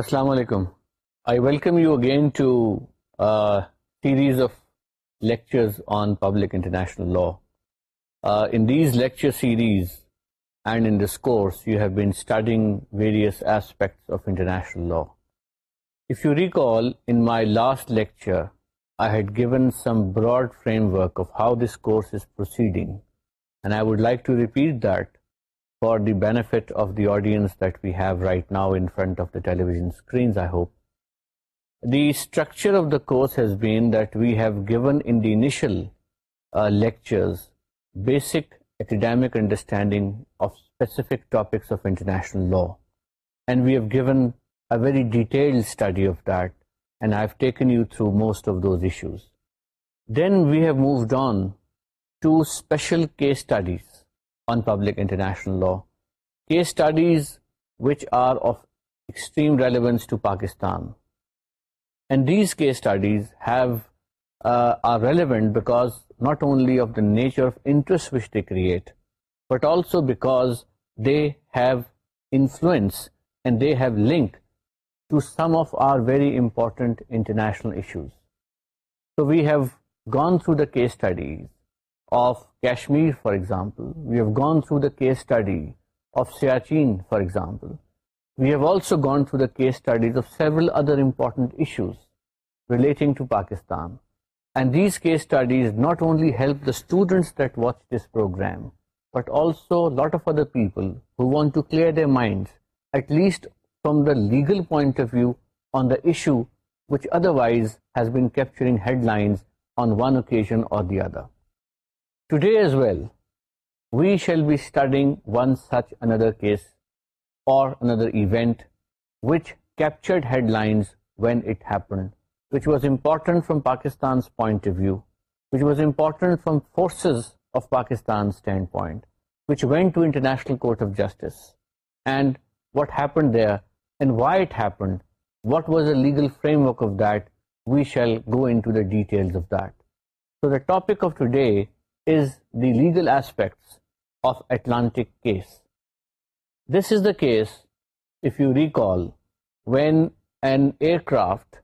السلام علیکم I welcome you series of international law these course you have starting various aspects law my last lecture I had given some broad framework of how this course I would like to repeat that for deft of the audience view right now frontier lecture standing law and we very detail then we moved on to special on public international law. Case studies which are of extreme relevance to Pakistan. And these case studies uh, are relevant because not only of the nature of interest which they create, but also because they have influence and they have link to some of our very important international issues. So we have gone through the case studies of Kashmir, for example. We have gone through the case study of Siachen, for example. We have also gone through the case studies of several other important issues relating to Pakistan. And these case studies not only help the students that watch this program, but also a lot of other people who want to clear their minds, at least from the legal point of view, on the issue which otherwise has been capturing headlines on one occasion or the other. Today and وٹنڈ what was the legal framework we shall go that so the topic is the legal aspects of Atlantic case. This is the case, if you recall, when an aircraft,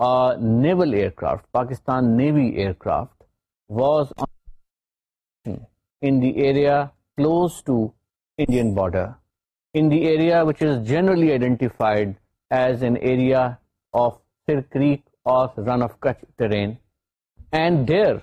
a naval aircraft, Pakistan Navy aircraft, was in the area close to Indian border, in the area which is generally identified as an area of Sir Creek or Run of Kutch terrain, and there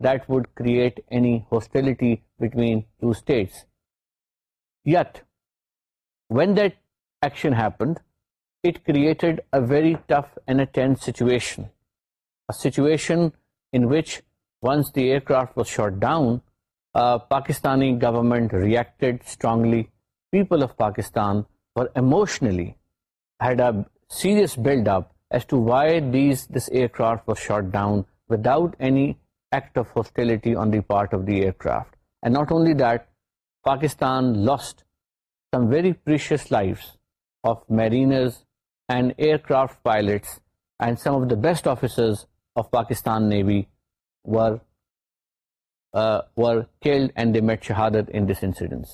that would create any hostility between two states. Yet, when that action happened, it created a very tough and a tense situation. A situation in which, once the aircraft was shot down, Pakistani government reacted strongly. People of Pakistan were emotionally, had a serious build-up as to why this aircraft was shot down without any act of hostility on the part of the aircraft. And not only that, Pakistan lost some very precious lives of mariners and aircraft pilots and some of the best officers of Pakistan Navy were uh, were killed and they met Shahadat in this incident.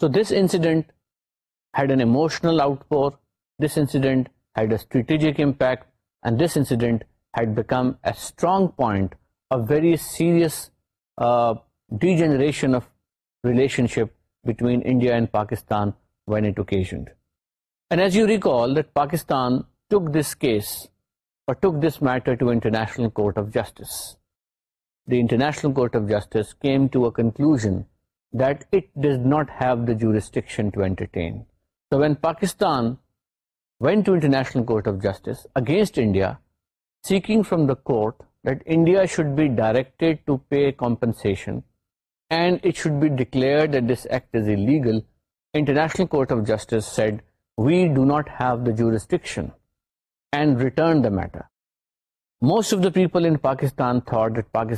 So this incident had an emotional outpour, this incident had a strategic impact and this incident had become a strong point a very serious uh, degeneration of relationship between India and Pakistan when it occasioned. And as you recall, that Pakistan took this case or took this matter to International Court of Justice. The International Court of Justice came to a conclusion that it does not have the jurisdiction to entertain. So when Pakistan went to International Court of Justice against India, seeking from the court India should be direct pay should be declare court of justice matter most of the پیپلٹیشنل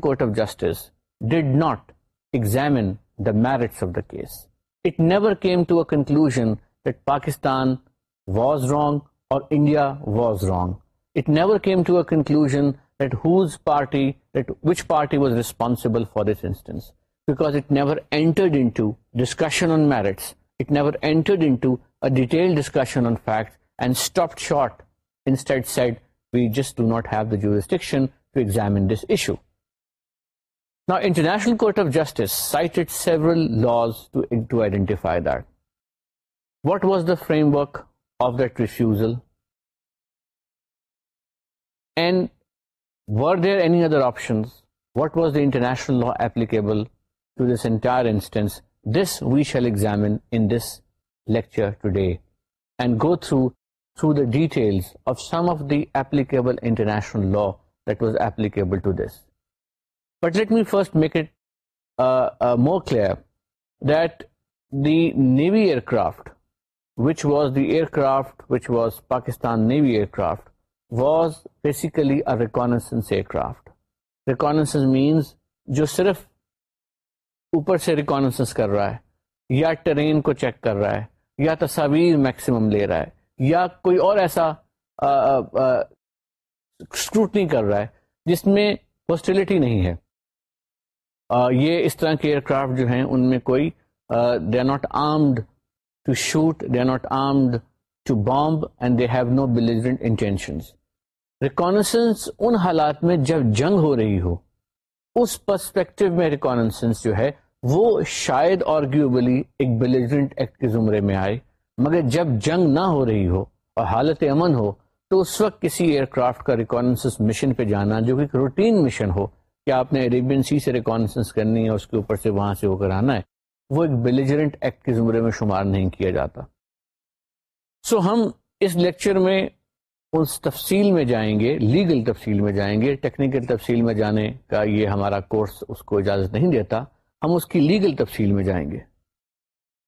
court of justice did not exam the merit case never Pakistan was wrong India was wrong never conclusion was responsible for this ڈسکشنشنل لاسینٹیفائی does the framework of that refusal? And were there any other options? What was the international law applicable to this entire instance? This we shall examine in this lecture today and go through the details of some of the applicable international law that was applicable to this. But let me first make it uh, uh, more clear that the Navy aircraft which was the aircraft which was Pakistan جو صرف اوپر سے reconnaissance کر رہا ہے یا train کو check کر رہا ہے یا تصاویر میکسیمم لے رہا ہے یا کوئی اور ایسا اسکروٹنی کر رہا ہے جس میں ہوسٹیلٹی نہیں ہے یہ اس طرح کے ایئر کرافٹ جو ہیں ان میں کوئی they not armed they armed to bomb and they have no have no reconnaissance ان حالات میں جب جنگ ہو رہی ہو اس پرسپیکٹو میں ریکانسنس جو ہے وہ شاید آرگیوبلی ایک arguably ایکٹ کے زمرے میں آئے مگر جب جنگ نہ ہو رہی ہو اور حالت امن ہو تو اس وقت کسی ایئر کرافٹ کا ریکانسنس مشن پہ جانا جو کہ ایک روٹین مشن ہو کہ آپ نے سی سے ریکانسنس کرنی ہے اس کے اوپر سے وہاں سے ہو کر آنا ہے وہ ایک بلیجرنٹ ایکٹ کے زمرے میں شمار نہیں کیا جاتا سو ہم اس لیکچر میں اس تفصیل میں جائیں گے لیگل تفصیل میں جائیں گے ٹیکنیکل تفصیل میں جانے کا یہ ہمارا کورس اس کو اجازت نہیں دیتا ہم اس کی لیگل تفصیل میں جائیں گے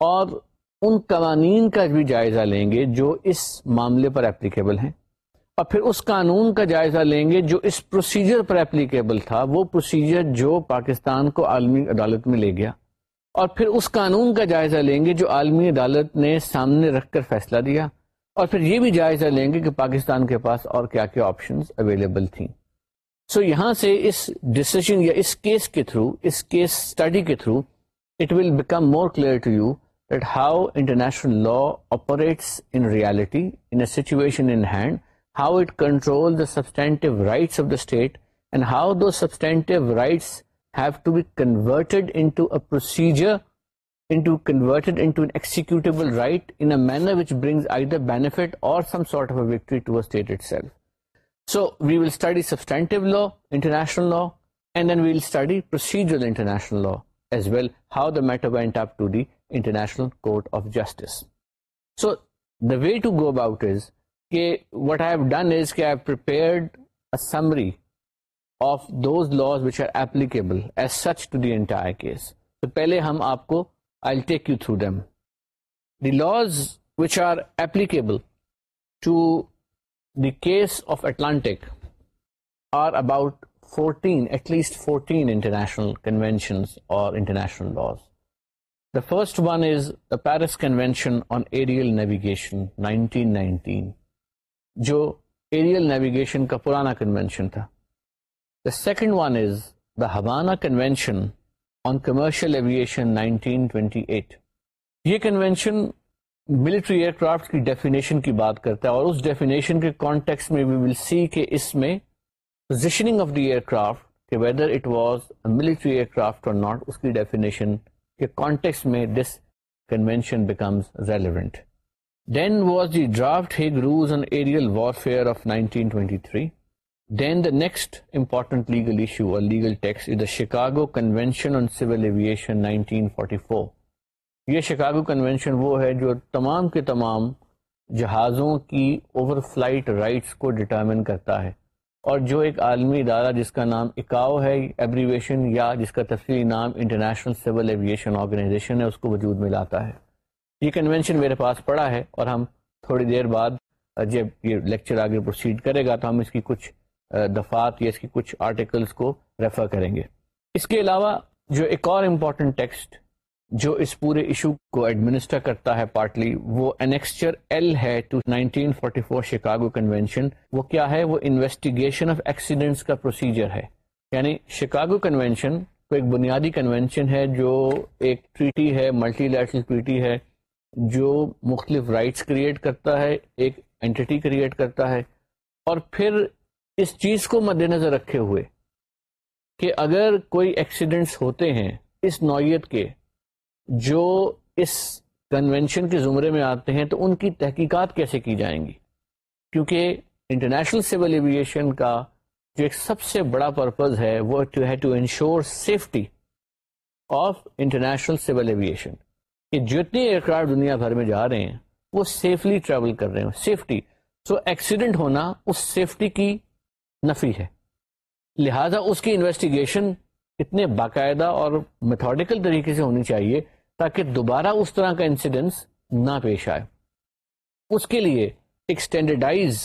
اور ان قوانین کا بھی جائزہ لیں گے جو اس معاملے پر اپلیکیبل ہیں اور پھر اس قانون کا جائزہ لیں گے جو اس پروسیجر پر اپلیکیبل تھا وہ پروسیجر جو پاکستان کو عالمی عدالت میں لے گیا اور پھر اس قانون کا جائزہ لیں گے جو عالمی عدالت نے سامنے رکھ کر فیصلہ دیا اور پھر یہ بھی جائزہ لیں گے کہ پاکستان کے پاس اور کیا کیا آپشنز اویلیبل تھیں سو so یہاں سے اس ڈسیشن یا اس کیس کے تھرو اس کیس اسٹڈی کے through it will become more clear to you that how international law operates in reality in a situation in hand how it control the substantive rights of the state and how do substantive rights matter went optional so the way to go out is what ڈنپئر of those law which are applicable as such to the entire case تو پہلے ہم آپ کو I take you through the them which are applicable to the case of Atlantic are about fourteen at least fourteen international conventions اور international laws the first one is the Paris convention on aerial navigation nineteen nineteen جو aerial navigation کا پرانا convention تھا The second one second one is داانا convention on commercial aviation نائنٹینشن military aircraft کی definition کی بات کرتا ہے اور اس کے میں ناٹ اس کی ڈیفینیشن کے میں this convention becomes relevant then was the Hague rules on aerial warfare of nineteen twenty three then the next important legal issue اور legal texts is the Chicago convention یہ شکاگو کنوینشن وہ ہے جو تمام کے تمام جہازوں کی اوور فلائٹ رائٹس کو ڈٹرمن کرتا ہے اور جو ایک عالمی ادارہ جس کا نام اکاؤ ہے ایبریویشن یا جس کا تفصیلی نام انٹرنیشنل سول ایویشن آرگنائزیشن ہے اس کو وجود میں لاتا ہے یہ کنونشن میرے پاس پڑا ہے اور ہم تھوڑی دیر بعد جب یہ لیکچر آگے پروسیڈ کرے گا تو ہم اس کی کچھ دفات یا اس کی کچھ آرٹیکلس کو ریفر کریں گے اس کے علاوہ جو ایک اور امپورٹنٹ ٹیکسٹ جو اس پورے ایشو کو ایڈمنسٹر کرتا ہے پارٹلی وہ انیکسچر ایل ہے ٹو 1944 شکاگو کنونشن وہ کیا ہے وہ انویسٹیگیشن آف ایکسیڈنٹس کا پروسیجر ہے یعنی شکاگو کنونشن کو ایک بنیادی کنونشن ہے جو ایک ٹریٹی ہے ملٹی لیٹرل ٹریٹی ہے جو مختلف رائٹس کریٹ کرتا ہے ایک اینٹی کریٹ کرتا ہے اور پھر اس چیز کو مد نظر رکھے ہوئے کہ اگر کوئی ایکسیڈنٹس ہوتے ہیں اس نوعیت کے جو اس کنونشن کے زمرے میں آتے ہیں تو ان کی تحقیقات کیسے کی جائیں گی کیونکہ انٹرنیشنل سول ایویشن کا جو ایک سب سے بڑا پرپز ہے وہ ٹو ہے to ensure safety of international civil aviation کہ جتنے کرافٹ دنیا بھر میں جا رہے ہیں وہ سیفلی ٹریول کر رہے ہیں سیفٹی سیفٹی سو ایکسیڈنٹ ہونا اس کی نفی ہے لہذا اس کی انویسٹیگیشن اتنے باقاعدہ اور میتھوڈیکل طریقے سے ہونی چاہیے تاکہ دوبارہ اس طرح کا انسیڈنس نہ پیش آئے اس کے لیے ایک اسٹینڈرڈائز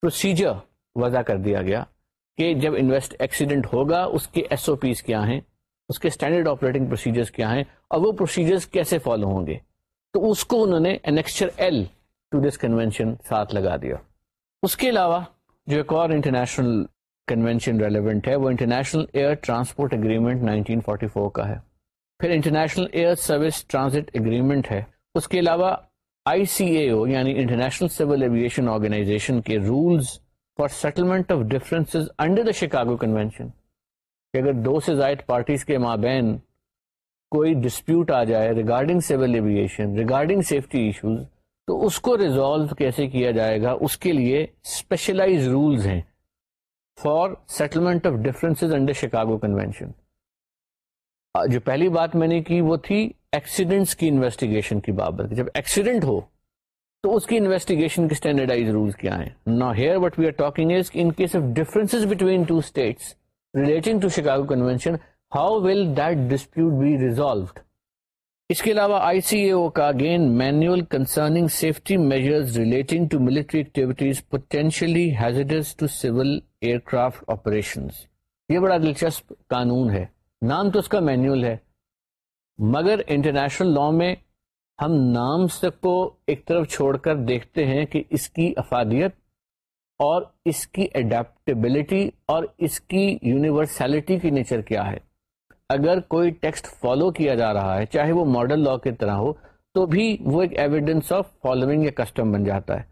پروسیجر وضع کر دیا گیا کہ جب انویسٹ ایکسیڈنٹ ہوگا اس کے ایس او پیز کیا ہیں اس کے اسٹینڈرڈ آپریٹنگ پروسیجرز کیا ہیں اور وہ پروسیجرس کیسے فالو ہوں گے تو اس کو انہوں نے انیکسچر ایل کنوینشن ساتھ لگا دیا اس کے علاوہ جو ایک اور انٹرنیشنل کنوینشن ریلیونٹ ہے وہ انٹرنیشنل ایئر ٹرانسپورٹ اگریمنٹ 1944 کا ہے پھر international air service transit agreement ہے اس کے علاوہ آئی سی اے او یعنی انٹرنیشنل سول ایویشن آرگنائزیشن کے rules for settlement of difference under the Chicago convention کہ اگر دو سے زائد پارٹیز کے مابین کوئی ڈسپیوٹ آ جائے regarding civil aviation regarding safety issues تو اس کو ریزالو کیسے کیا جائے گا اس کے لیے اسپیشلائز رولز ہیں for settlement of difference under Chicago convention جو پہلی بات میں نے کی کی وہ تھی ایکسیڈنٹس انویسٹیگیشن کی بابت جب ایکسیڈنٹ ہو تو اس کی انویسٹیگیشن کے اسٹینڈرڈائز رولز کیا ہیں نا here what we are talking is in case of difference between two states relating to Chicago convention how will that dispute be resolved اس کے علاوہ آئی سی اے او کا again manual concerning safety measures relating to military activities potentially operation یہ بڑا دلچسپ قانون ہے نام تو اس کا مینوئل ہے مگر انٹرنیشنل لا میں ہم نام سے کو ایک طرف چھوڑ کر دیکھتے ہیں کہ اس کی افادیت اور اس کی اڈیپٹیبلٹی اور اس کی یونیورسلٹی کی نیچر کیا ہے اگر کوئی ٹیکسٹ فالو کیا جا رہا ہے چاہے وہ ماڈل لا کی طرح ہو تو بھی وہ ایک آف فالوئنگ یا کسٹم بن جاتا ہے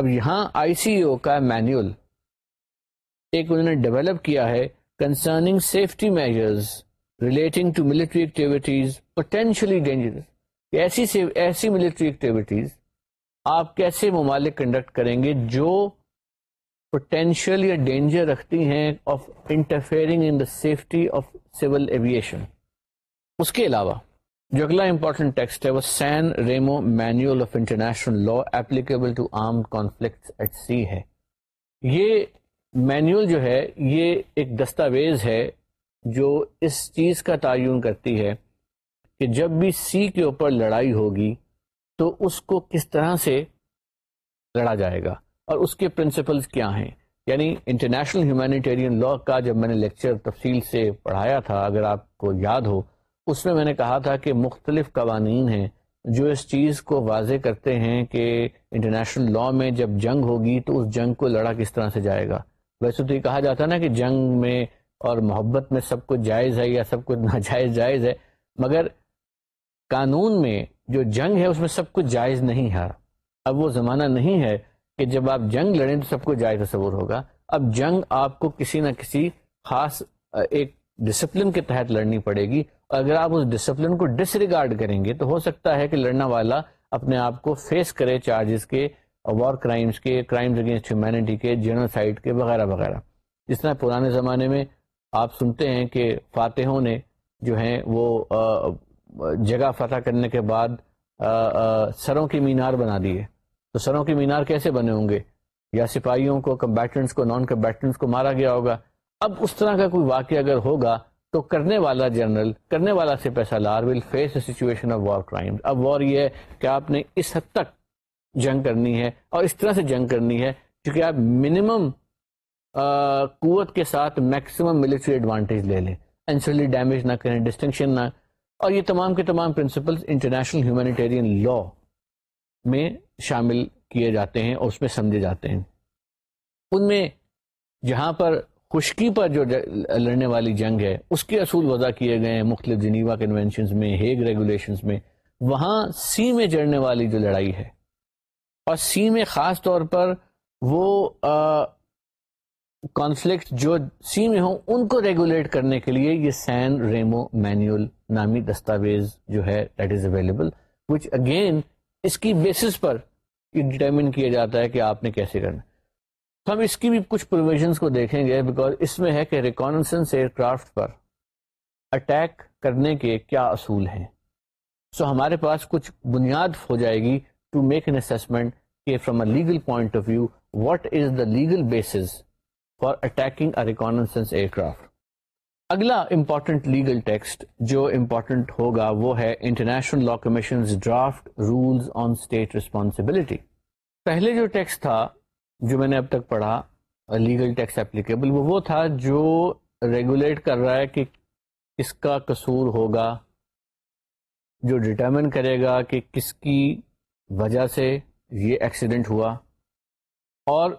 اب یہاں آئی سی او کا مینوئل ایک انہوں نے ڈیولپ کیا ہے concerning safety measures relating to military activities potentially dangerous ایسی ایسی ملٹری ایکٹیویٹیز آپ کیسے ممالک کنڈکٹ کریں گے جو پوٹینشیل یا ڈینجر رکھتی ہیں of interfering in the safety of civil aviation اس کے علاوہ جو اگلا امپورٹنٹ ٹیکسٹ ہے وہ San Remo manual of international law applicable to arm conflict at sea ہے یہ مینوئل جو ہے یہ ایک دستاویز ہے جو اس چیز کا تعین کرتی ہے کہ جب بھی سی کے اوپر لڑائی ہوگی تو اس کو کس طرح سے لڑا جائے گا اور اس کے پرنسپلس کیا ہیں یعنی انٹرنیشنل ہیومینیٹیرین لا کا جب میں نے لیکچر تفصیل سے پڑھایا تھا اگر آپ کو یاد ہو اس میں میں نے کہا تھا کہ مختلف قوانین ہیں جو اس چیز کو واضح کرتے ہیں کہ انٹرنیشنل لاء میں جب جنگ ہوگی تو اس جنگ کو لڑا کس طرح سے جائے گا ویسے تو یہ کہا جاتا نا کہ جنگ میں اور محبت میں سب کچھ جائز ہے یا سب کچھ ناجائز جائز ہے مگر قانون میں جو جنگ ہے اس میں سب کچھ جائز نہیں ہے اب وہ زمانہ نہیں ہے کہ جب آپ جنگ لڑیں تو سب کو جائز تصور ہوگا اب جنگ آپ کو کسی نہ کسی خاص ایک ڈسپلن کے تحت لڑنی پڑے گی اور اگر آپ اس ڈسپلن کو ڈس ریگارڈ کریں گے تو ہو سکتا ہے کہ لڑنا والا اپنے آپ کو فیس کرے چارجز کے وار کرائمس کے کرائمز اگینسٹ ہیومینٹی کے جنرل سائٹ کے وغیرہ وغیرہ جس طرح پرانے زمانے میں آپ سنتے ہیں کہ فاتحوں نے جو ہیں وہ جگہ فتح کرنے کے بعد سروں کی مینار بنا دیے تو سروں کے مینار کیسے بنے ہوں گے یا سپاہیوں کو کمبیٹنٹس کو نان کمبیٹنٹس کو مارا گیا ہوگا اب اس طرح کا کوئی واقعہ اگر ہوگا تو کرنے والا جنرل کرنے والا سے پیسہ law will face a situation of war crime اب وار یہ ہے کہ آپ نے اس حد تک جنگ کرنی ہے اور اس طرح سے جنگ کرنی ہے کیونکہ آپ منیمم قوت کے ساتھ میکسیمم ملٹری ایڈوانٹیج لے لیں انسلی ڈیمیج نہ کریں ڈسٹنکشن نہ اور یہ تمام کے تمام پرنسپلز انٹرنیشنل ہیومینیٹیرین لا میں شامل کیے جاتے ہیں اور اس میں سمجھے جاتے ہیں ان میں جہاں پر خشکی پر جو لڑنے والی جنگ ہے اس کے اصول وضع کیے گئے ہیں مختلف جنیوا کنونشنز میں ہیگ ریگولیشنز میں وہاں سی میں جڑنے والی جو لڑائی ہے اور سی میں خاص طور پر وہ کانفلکٹ جو سی میں ہوں ان کو ریگولیٹ کرنے کے لیے یہ سین ریمو مینول نامی دستاویز جو ہے that is available which again اس کی بیسس پر ڈیٹرمن کیا جاتا ہے کہ آپ نے کیسے کرنا ہم اس کی بھی کچھ پروویژنس کو دیکھیں گے بیکاز اس میں ہے کہ ریکانسنس ایئر کرافٹ پر اٹیک کرنے کے کیا اصول ہیں سو so ہمارے پاس کچھ بنیاد ہو جائے گی to make an assessment a legal point of view what is the legal basis for attacking a reconnaissance aircraft اگلا امپورٹنٹ لیگل ٹیکسٹ جو امپورٹنٹ ہوگا وہ ہے international law commission draft rules on state responsibility پہلے جو text تھا جو میں نے اب تک پڑھا لیگل ٹیکس اپلیکیبل وہ تھا جو ریگولیٹ کر رہا ہے کہ کس کا قصور ہوگا جو ڈٹرمن کرے گا کہ کس کی وجہ سے یہ ایکسیڈنٹ ہوا اور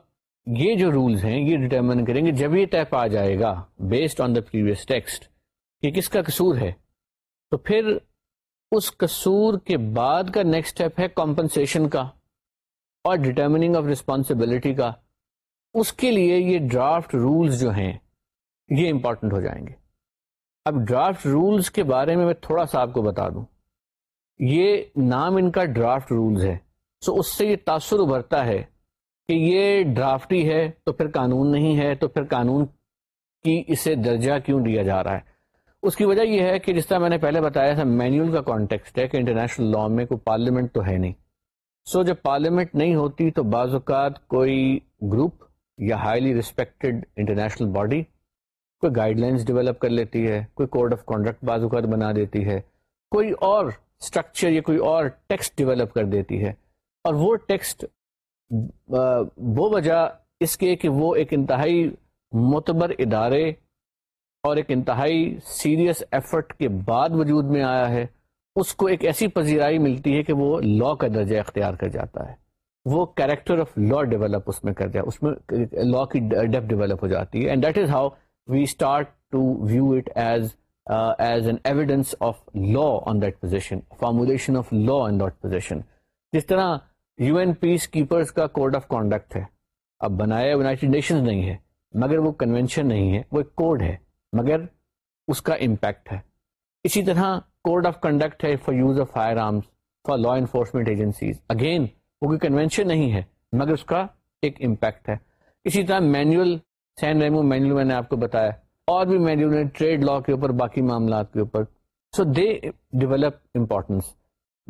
یہ جو رولز ہیں یہ ڈیٹرمن کریں گے جب یہ ٹیپ آ جائے گا based on the previous text یہ کس کا قصور ہے تو پھر اس قصور کے بعد کا نیکسٹ ہے کمپنسیشن کا اور ڈیٹرمنگ آف ریسپانسبلٹی کا اس کے لیے یہ ڈرافٹ رولز جو ہیں یہ امپورٹنٹ ہو جائیں گے اب ڈرافٹ رولز کے بارے میں میں تھوڑا سا آپ کو بتا دوں یہ نام ان کا ڈرافٹ رولز ہے سو اس سے یہ تاثر ابھرتا ہے کہ یہ ڈرافٹی ہے تو پھر قانون نہیں ہے تو پھر قانون کی اسے درجہ کیوں دیا جا رہا ہے اس کی وجہ یہ ہے کہ جس طرح میں نے پہلے بتایا تھا مینیول کا کانٹیکسٹ ہے کہ انٹرنیشنل لا میں کوئی پارلیمنٹ تو ہے نہیں سو so جب پارلیمنٹ نہیں ہوتی تو بعض اوقات کوئی گروپ یا ہائیلی ریسپیکٹڈ انٹرنیشنل باڈی کوئی گائیڈ لائنس ڈیولپ کر لیتی ہے کوئی کوڈ آف کانڈکٹ بعض اوقات بنا دیتی ہے کوئی اور اسٹرکچر یا کوئی اور ٹیکسٹ ڈیولپ کر دیتی ہے اور وہ ٹیکسٹ وہ وجہ اس کے کہ وہ ایک انتہائی معتبر ادارے اور ایک انتہائی سیریس ایفرٹ کے بعد وجود میں آیا ہے اس کو ایک ایسی پذیرائی ملتی ہے کہ وہ لا کا درجہ اختیار کر جاتا ہے وہ کریکٹر آف لا ڈیولپ اس میں کر جائے اس میں لا کی ڈیپ ڈیولپ ہو جاتی ہے and that that is how we start to view it as as an evidence of law on position formulation of law that position جس طرح یو این پیس کا کوڈ آف کانڈکٹ ہے اب بنایا نہیں ہے مگر وہ کنوینشن نہیں ہے وہ ایک کوڈ ہے مگر اس کا امپیکٹ ہے اسی طرح کوڈ آف کنڈکٹ ہے for use of firearms for law enforcement agencies again وہ کوئی کنوینشن نہیں ہے مگر اس کا ایک امپیکٹ ہے اسی طرح مینوئل سین ریمو مین میں نے آپ کو بتایا اور بھی مینوئل ٹریڈ لا کے اوپر باقی معاملات کے اوپر so they develop importance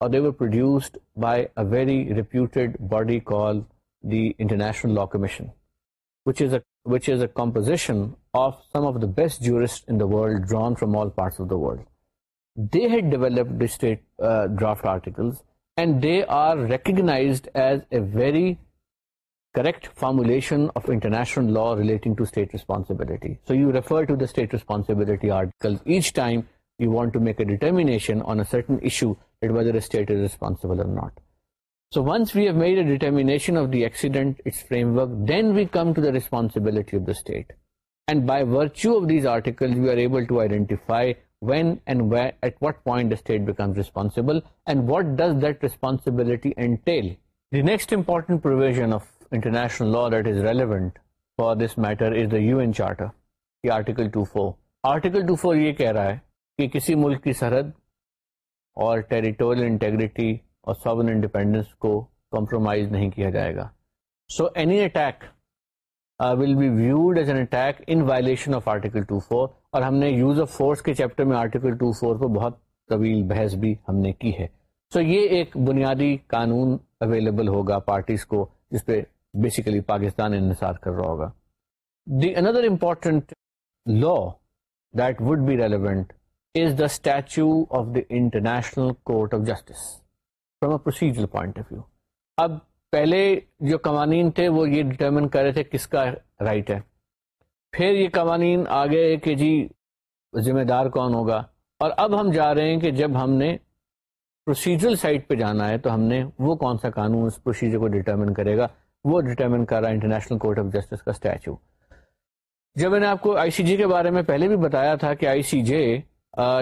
or they were produced by a very reputed body called the International Law Commission, which is a composition of some of the best jurists in the world, drawn from all parts of the world. They had developed the state uh, draft articles, and they are recognized as a very correct formulation of international law relating to state responsibility. So you refer to the state responsibility articles each time یہ کہہ رہا ہے کہ کسی ملک کی سرحد اور territorial integrity اور سوبر انڈیپینڈنس کو کمپرومائز نہیں کیا جائے گا so any attack will be viewed as an attack in violation of article two four اور ہم نے یوز آف فورس کے چیپٹر میں آرٹیکل ٹو فور پر بہت طویل بحث بھی ہم نے کی ہے سو so یہ ایک بنیادی قانون اویلیبل ہوگا پارٹیز کو جس پہ بیسیکلی پاکستان انحصار کر رہا ہوگا the another important law that would be relevant is the statue of the International Court of Justice from a procedural point of view. اب پہلے جو قوانین تھے وہ یہ ڈٹرمن کر رہے تھے کس کا رائٹ ہے پھر یہ قوانین آ کہ جی ذمہ دار کون ہوگا اور اب ہم جا رہے ہیں کہ جب ہم نے پروسیجرل سائٹ پہ جانا ہے تو ہم نے وہ کون سا قانون اس پروسیجر کو ڈٹرمن کرے گا وہ ڈٹرمن کر رہا ہے انٹرنیشنل کورٹ آف جسٹس کا اسٹیچو جب میں نے آپ کو آئی سی جے کے بارے میں پہلے بھی بتایا تھا کہ آئی سی جے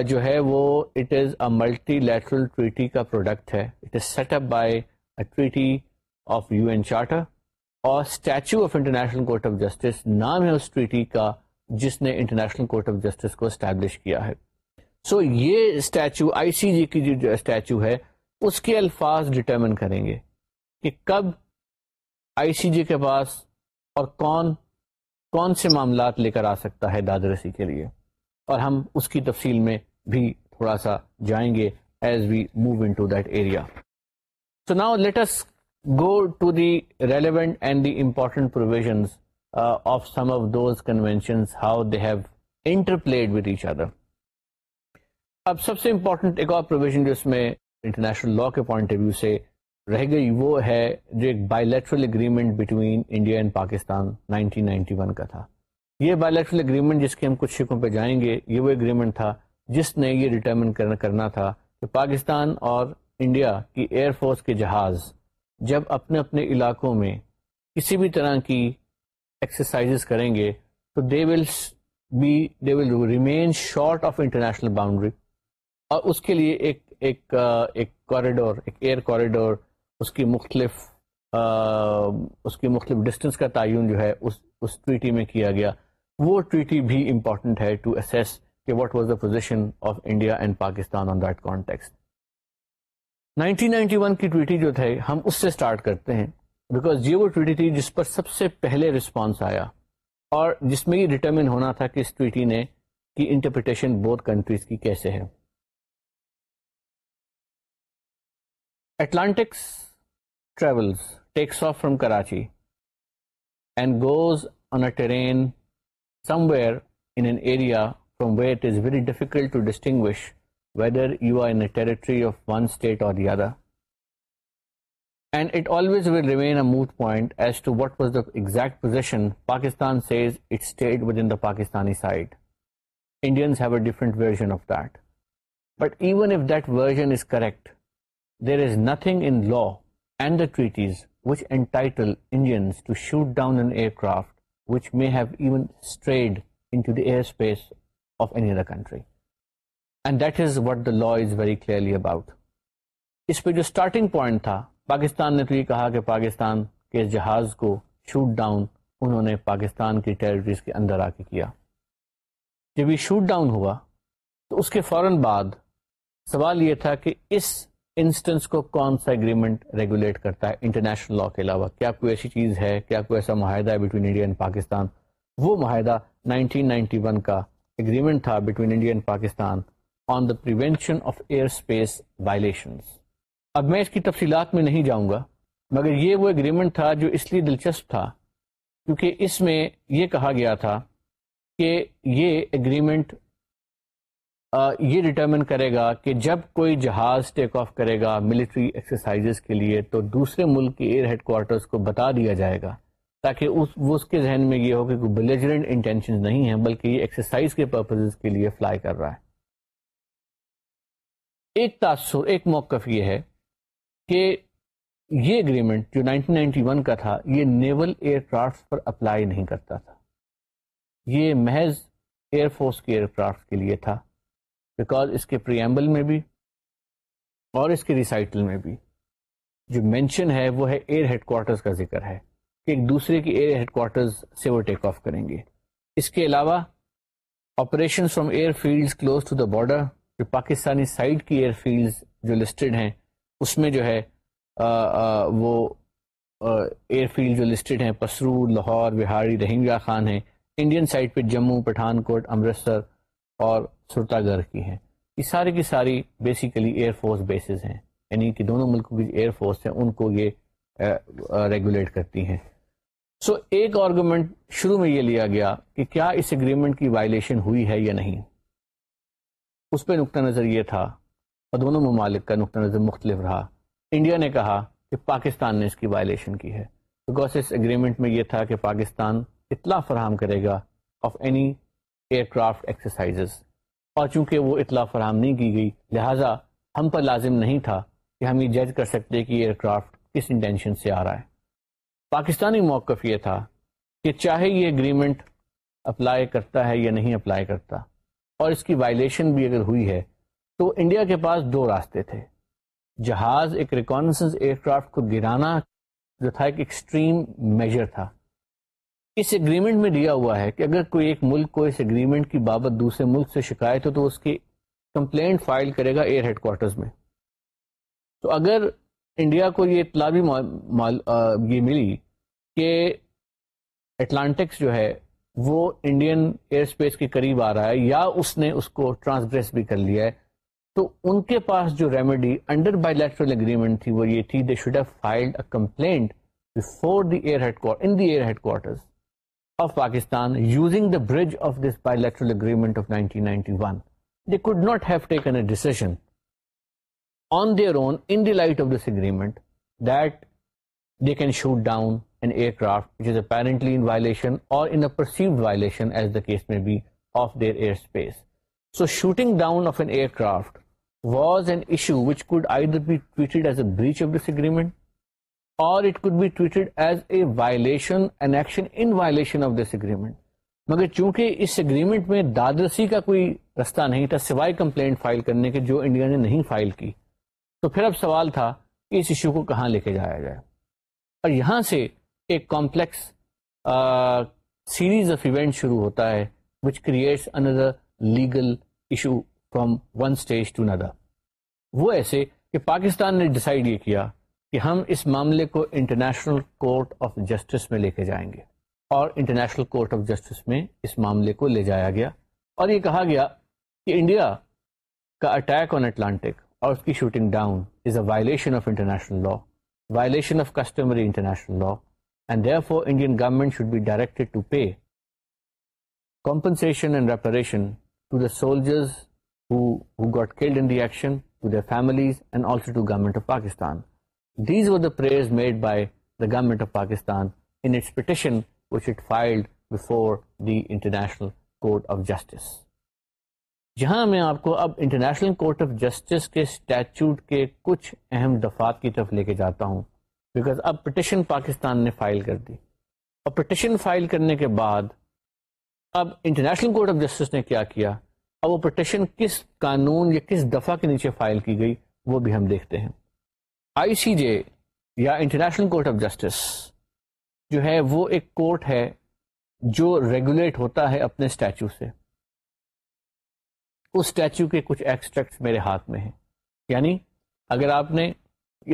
جو ہے وہ it is a multilateral treaty کا پروڈکٹ ہے it is set up by a treaty of U N charter اور statute of international court of justice نام ہے اس ٹریٹی کا جس نے انٹرنیشنل کورٹ آف جسٹس کو اسٹیبلش کیا ہے سو so, یہ اسٹیچو آئی سی جی کی جو اسٹیچو ہے اس کے الفاظ ڈٹرمن کریں گے کہ کب آئی سی جی کے پاس اور کون کون سے معاملات لے کر آ سکتا ہے دادرسی کے لیے اور ہم اس کی تفصیل میں بھی تھوڑا سا جائیں گے as we move into that area so now let's go to the relevant and the important provision of some of those convention how they have interplayed with each other اب سب سے امپورٹنٹ ایک اور پروویژن جو اس میں international law کے point of view سے رہ گئی وہ ہے جو ایک bilateral agreement between India and Pakistan 1991 کا تھا یہ بائیلیکل اگریمنٹ جس کے ہم کچھ شکوں پہ جائیں گے یہ وہ اگریمنٹ تھا جس نے یہ ڈیٹرمن کرنا تھا کہ پاکستان اور انڈیا کی ایئر فورس کے جہاز جب اپنے اپنے علاقوں میں کسی بھی طرح کی ایکسرسائز کریں گے تو they will be they will remain short of international boundary اور اس کے لیے ایک ایک ایک کوریڈور ایک ایئر کوریڈور اس کی مختلف اس کی مختلف ڈسٹنس کا تعین جو ہے اس اس ٹویٹی میں کیا گیا وہ ٹریٹی بھی امپورٹنٹ ہے ٹو اسیس کہ what was the position of India and Pakistan on that context کی ٹویٹی جو تھے ہم اس سے اسٹارٹ کرتے ہیں بیکاز یہ وہ ٹویٹی تھی جس پر سب سے پہلے رسپانس آیا اور جس میں یہ ڈیٹرمن ہونا تھا کہ اس ٹویٹی نے کی انٹرپریٹیشن بہت کنٹریز کی کیسے ہے Atlantics travels takes off from Karachi and goes on a train from where it is very difficult to distinguish whether you are a other and to what was the exact position Pakistan there is nothing in law and the treaty which and left which may have even strayed into the airspace of any other country. And that is what the law is very clearly about. اس پہ جو starting point تھا پاکستان نے تو یہ کہا کہ پاکستان کے جہاز کو شوٹ ڈاؤن انہوں نے پاکستان کی ٹیریٹریز کے اندر آ کے کیا جب یہ شوٹ ڈاؤن ہوا تو اس کے فوراً بعد سوال یہ تھا کہ اس انسٹنس کو کون سا اگریمنٹ ریگولیٹ کرتا ہے انٹرنیشنل لا کے علاوہ کیا کوئی ایسی چیز ہے کیا کوئی ایسا معاہدہ ہے بٹوین انڈیا اینڈ پاکستان وہ معاہدہ 1991 کا اگریمنٹ تھا between India and Pakistan on the prevention of airspace violations اب میں اس کی تفصیلات میں نہیں جاؤں گا مگر یہ وہ اگریمنٹ تھا جو اس لیے دلچسپ تھا کیونکہ اس میں یہ کہا گیا تھا کہ یہ اگریمنٹ یہ ڈٹرمن کرے گا کہ جب کوئی جہاز ٹیک آف کرے گا ملٹری ایکسرسائزز کے لیے تو دوسرے ملک کے ایئر ہیڈ کوارٹرس کو بتا دیا جائے گا تاکہ اس وہ اس کے ذہن میں یہ ہو کہ کوئی بلیجرنٹ انٹینشن نہیں ہے بلکہ یہ ایکسرسائز کے پرپز کے لیے فلائی کر رہا ہے ایک تاثر ایک موقف یہ ہے کہ یہ اگریمنٹ جو 1991 کا تھا یہ نیول ایئر کرافٹ پر اپلائی نہیں کرتا تھا یہ محض ایئر فورس کے ایئر کرافٹ کے لیے تھا بیکاز اس کے پریمبل میں بھی اور اس کے ریسائٹل میں بھی جو مینشن ہے وہ ہے ایئر ہیڈ کوارٹرز کا ذکر ہے کہ ایک دوسرے کی ایئر ہیڈ کوارٹرز سے وہ ٹیک آف کریں گے اس کے علاوہ operation from airfields close to the border جو پاکستانی سائڈ کی ایئر فیلڈز جو لسٹڈ ہیں اس میں جو ہے آ, آ, وہ ایئر فیلڈ جو لسٹڈ ہیں پسرو لاہور بہاری رہنگا خان ہیں انڈین سائڈ پہ جموں پٹھان کوٹ امرتسر اور سرتا گر کی ہیں یہ سارے کی ساری بیسیکلی ایئر فورس بیسز ہیں یعنی کہ دونوں ملکوں کی ایئر فورس ہیں ان کو یہ ریگولیٹ کرتی ہیں سو ایک آرگومنٹ شروع میں یہ لیا گیا کہ کیا اس اگریمنٹ کی وائلیشن ہوئی ہے یا نہیں اس پہ نقطہ نظر یہ تھا اور دونوں ممالک کا نقطہ نظر مختلف رہا انڈیا نے کہا کہ پاکستان نے اس کی وائلیشن کی ہے بیکاز اس اگریمنٹ میں یہ تھا کہ پاکستان اطلاع فراہم کرے گا of any aircraft exercise اور چونکہ وہ اطلاع فراہم نہیں کی گئی لہٰذا ہم پر لازم نہیں تھا کہ ہم یہ جج کر سکتے کہ ایئر کرافٹ کس انٹینشن سے آ رہا ہے پاکستانی موقف یہ تھا کہ چاہے یہ اگریمنٹ اپلائی کرتا ہے یا نہیں اپلائی کرتا اور اس کی وائلیشن بھی اگر ہوئی ہے تو انڈیا کے پاس دو راستے تھے جہاز ایک ریکانسنس ایئر کرافٹ کو گرانا جو تھا ایکسٹریم میجر تھا اس اگریمنٹ میں دیا ہوا ہے کہ اگر کوئی ایک ملک کو اس اگریمنٹ کی بابت دوسرے ملک سے شکایت ہو تو اس کی کمپلینٹ فائل کرے گا ایئر ہیڈ کوارٹرز میں تو اگر انڈیا کو یہ اطلاع بھی یہ ملی کہ اٹلانٹکس جو ہے وہ انڈین ایئر اسپیس کے قریب آ رہا ہے یا اس نے اس کو ٹرانسگریس بھی کر لیا ہے تو ان کے پاس جو remedy under bilateral agreement تھی وہ یہ تھی they should have filed a complaint before the air headquarter of Pakistan using the bridge of this bilateral agreement of 1991. They could not have taken a decision on their own in the light of this agreement that they can shoot down an aircraft which is apparently in violation or in a perceived violation as the case may be of their airspace. So shooting down of an aircraft was an issue which could either be treated as a breach of this agreement اور it could be as a violation and action in violation of this agreement مگر چونکہ اس agreement میں دادرسی کا کوئی رستہ نہیں تھا سوائے کمپلینٹ فائل کرنے کے جو انڈیا نے نہیں فائل کی تو پھر اب سوال تھا کہ اس ایشو کو کہاں لے کے جایا جائے اور یہاں سے ایک کمپلیکس سیریز آف ایونٹ شروع ہوتا ہے which creates another legal issue from one stage to another وہ ایسے کہ پاکستان نے ڈسائڈ یہ کیا کہ ہم اس معاملے کو انٹرنیشنل کورٹ آف جسٹس میں لے کے جائیں گے اور انٹرنیشنل کورٹ آف جسٹس میں اس معاملے کو لے جایا گیا اور یہ کہا گیا کہ انڈیا کا اٹیک آن اٹلانٹک اور اس کی shooting down is a violation of international law violation of customary international law and therefore Indian government should be to pay compensation sole got انشن of Pakistan These were the the prayers made by government of Pakistan in its petition which it filed before the International Court of Justice. جہاں میں آپ کو اب International court of Justice کے statute کے کچھ اہم دفات کی طرف لے کے جاتا ہوں بیکاز اب پٹیشن پاکستان نے فائل کر دی اور پٹیشن فائل کرنے کے بعد اب انٹرنیشنل کورٹ آف جسٹس نے کیا کیا اب وہ پٹیشن کس قانون یا کس دفعہ کے نیچے فائل کی گئی وہ بھی ہم دیکھتے ہیں آئی سی جے یا انٹرنیشنل کورٹ آف جسٹس جو ہے وہ ایک کورٹ ہے جو ریگولیٹ ہوتا ہے اپنے اسٹیچو سے اس اسٹیچو کے کچھ ایکسٹریکٹ میرے ہاتھ میں ہیں یعنی اگر آپ نے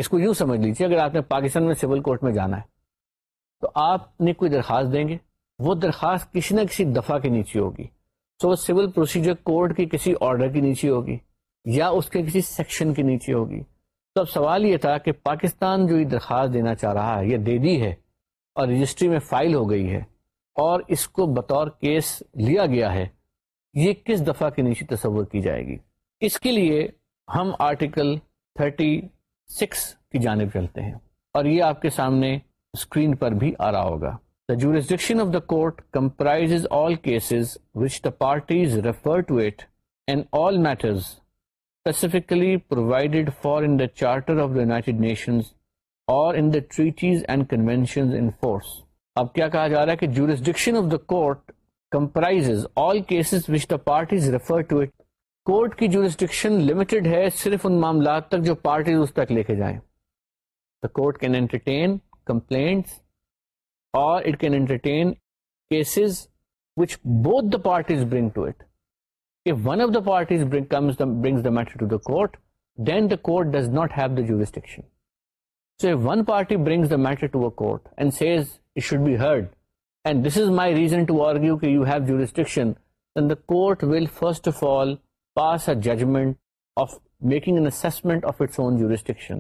اس کو یوں سمجھ لیجیے اگر آپ نے پاکستان میں سول کورٹ میں جانا ہے تو آپ نے کوئی درخواست دیں گے وہ درخواست کسی نہ کسی دفعہ کے نیچے ہوگی سو سول پروسیجر کورٹ کے کسی آرڈر کے نیچے ہوگی یا اس کے کسی سیکشن کے نیچے ہوگی تو اب سوال یہ تھا کہ پاکستان جو یہ درخواست دینا چاہ رہا ہے یہ دے دی ہے اور رجسٹری میں فائل ہو گئی ہے اور اس کو بطور کیس لیا گیا ہے یہ کس دفعہ کے نیچے تصور کی جائے گی اس کے لیے ہم آرٹیکل 36 کی جانب چلتے ہیں اور یہ آپ کے سامنے اسکرین پر بھی آ رہا ہوگا court comprise all cases which the parties refer to it and all matters specifically provided for in in the the the Charter of United Nations or treaties and conventions in force. اب کیا کہا جا رہا ہے کہ jurisdiction jurisdiction of the the court Court comprises all cases which parties refer to it. کی limited ہے صرف ان معاملات تک جو parties اس تک لے کے جائیں The court can can entertain entertain complaints or it cases which both the parties bring to it. One of the parties brings matter court then the court does not party brings matter court and says it shared and this is my jurisdiction court will first of all assessment of making jurisdiction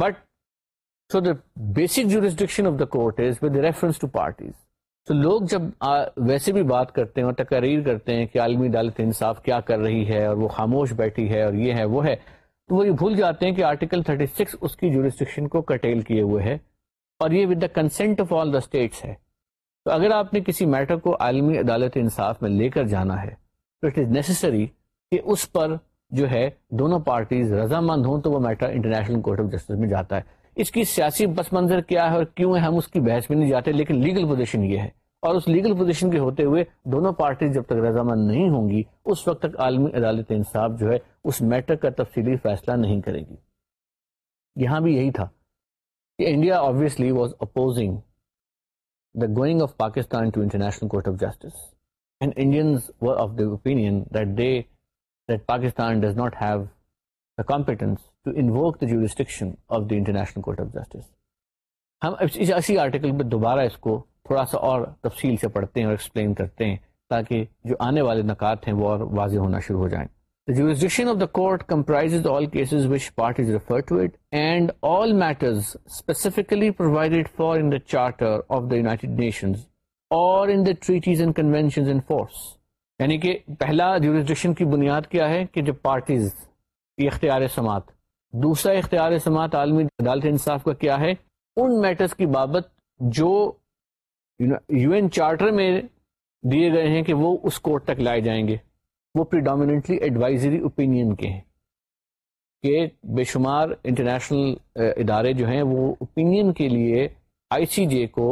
but so the basic jurisdiction of the court is reference to parties تو لوگ جب ویسے بھی بات کرتے ہیں اور تقریر کرتے ہیں کہ عالمی عدالت انصاف کیا کر رہی ہے اور وہ خاموش بیٹھی ہے اور یہ ہے وہ ہے تو وہ یہ بھول جاتے ہیں کہ آرٹیکل 36 اس کی جورسٹکشن کو کٹیل کیے ہوئے ہے اور یہ with the consent of all the states ہے تو اگر آپ نے کسی میٹر کو عالمی عدالت انصاف میں لے کر جانا ہے تو اٹ از نیسسری کہ اس پر جو ہے دونوں پارٹیز رضامند ہوں تو وہ matter international court of justice میں جاتا ہے اس کی سیاسی بس منظر کیا ہے اور کیوں ہے ہم اس کی بحث میں نہیں جاتے لیکن لیگل پوزیشن یہ ہے اور اس لیگل پوزیشن کے ہوتے ہوئے دونوں پارٹی جب تک رضامند نہیں ہوں گی اس وقت تک عالمی عدالت انصاف جو ہے اس میٹر کا تفصیلی فیصلہ نہیں کرے گی یہاں بھی یہی تھا کہ India obviously was opposing the going of Pakistan to international court of justice and Indians were of the opinion that they that Pakistan does not have the competence to invoke the jurisdiction of the international court of justice ہم اسی article میں دوبارہ اس کو تھوڑا سا اور تفصیل سے پڑھتے ہیں اور ایکسپلین کرتے ہیں تاکہ جو آنے والے نکات ہیں وہ اور واضح ہونا شروع ہو جائیں The jurisdiction of the court comprises all cases which parties refer to it and all matters specifically provided for in the Charter of the United Nations or in the treaties and conventions in force. یعنی کہ پہلا jurisdiction کی بنیاد کیا ہے کہ جو parties یہ اختیار سماعت دوسرا اختیار سماعت عالمی عدالت انصاف کا کیا ہے ان میٹرز کی بابت جو یو این چارٹر میں دیے گئے ہیں کہ وہ اس کورٹ تک لائے جائیں گے وہ پریڈومینٹلی ایڈوائزری اوپینین کے ہیں کہ بے شمار انٹرنیشنل ادارے جو ہیں وہ اوپینین کے لیے آئی سی جے کو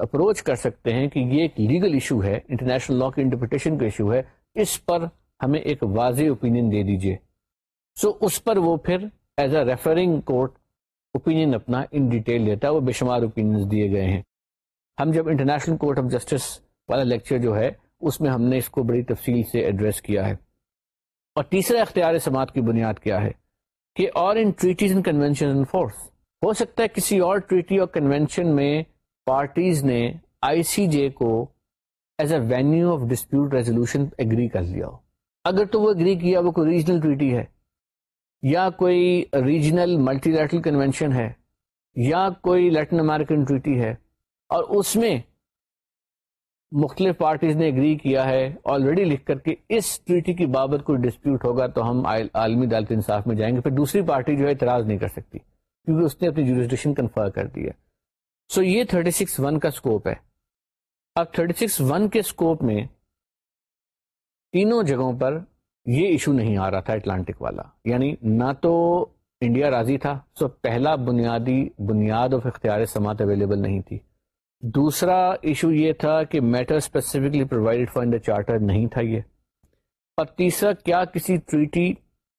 اپروچ کر سکتے ہیں کہ یہ ایک لیگل ایشو ہے انٹرنیشنل لا کے انٹرپریٹیشن کا ایشو ہے اس پر ہمیں ایک واضح اوپینین دے دیجیے سو so اس پر وہ پھر as a referring court opinion اپنا ان ڈیٹیل لیتا ہے وہ بے شمار اوپینینس دیے گئے ہیں ہم جب انٹرنیشنل کورٹ آف جسٹس والا لیکچر جو ہے اس میں ہم نے اس کو بڑی تفصیل سے ایڈریس کیا ہے اور تیسرا اختیار سماعت کی بنیاد کیا ہے کہ اور ان ٹریٹیز ہو سکتا ہے کسی اور ٹریٹی اور کنوینشن میں پارٹیز نے آئی سی جے کو as a venue of dispute resolution agree کر لیا ہو اگر تو وہ اگری کیا وہ کوئی ریجنل ٹریٹی ہے یا کوئی ریجنل ملٹی لیٹرل کنونشن ہے یا کوئی لیٹن امریکن ٹریٹی ہے اور اس میں مختلف پارٹیز نے اگری کیا ہے آلریڈی لکھ کر کے اس ٹریٹی کی بابت کوئی ڈسپیوٹ ہوگا تو ہم عالمی عدالت انصاف میں جائیں گے پھر دوسری پارٹی جو ہے اعتراض نہیں کر سکتی کیونکہ اس نے اپنی جوریسڈکشن کنفر کر دی ہے سو یہ تھرٹی سکس ون کا سکوپ ہے اب تھرٹی سکس ون کے سکوپ میں تینوں جگہوں پر یہ ایشو نہیں آ رہا تھا اٹلانٹک والا یعنی نہ تو انڈیا راضی تھا سو پہلا بنیادی بنیاد آف اختیار سماعت اویلیبل نہیں تھی دوسرا ایشو یہ تھا کہ میٹر اسپیسیفکلی فار چارٹر نہیں تھا یہ اور تیسرا کیا کسی ٹریٹی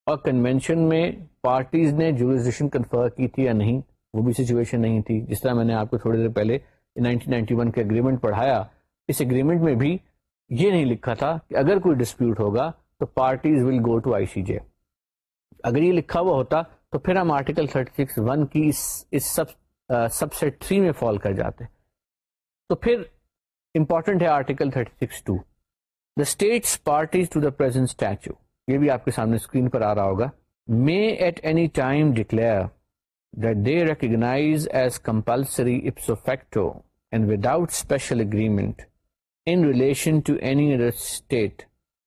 اور کنونشن میں پارٹیز نے جوریزیشن کنفر کی تھی یا نہیں وہ بھی سچویشن نہیں تھی جس طرح میں نے آپ کو تھوڑی دیر پہلے 1991 کے اگریمنٹ پڑھایا اس اگریمنٹ میں بھی یہ نہیں لکھا تھا کہ اگر کوئی ڈسپیوٹ ہوگا تو parties will go to I C J اگر یہ لکھا ہوا ہوتا تو پھر ہم آرٹیکل تھرٹی سکس ون اس سب سب سیٹ تھری میں فال کر جاتے تو پھر امپورٹنٹ ہے article thirty six two the states parties to the present statute یہ بھی آپ کے سامنے اسکرین پر آ رہا ہوگا may at any time declare that they recognise as compulsory ipso facto and without special agreement in relation to any other state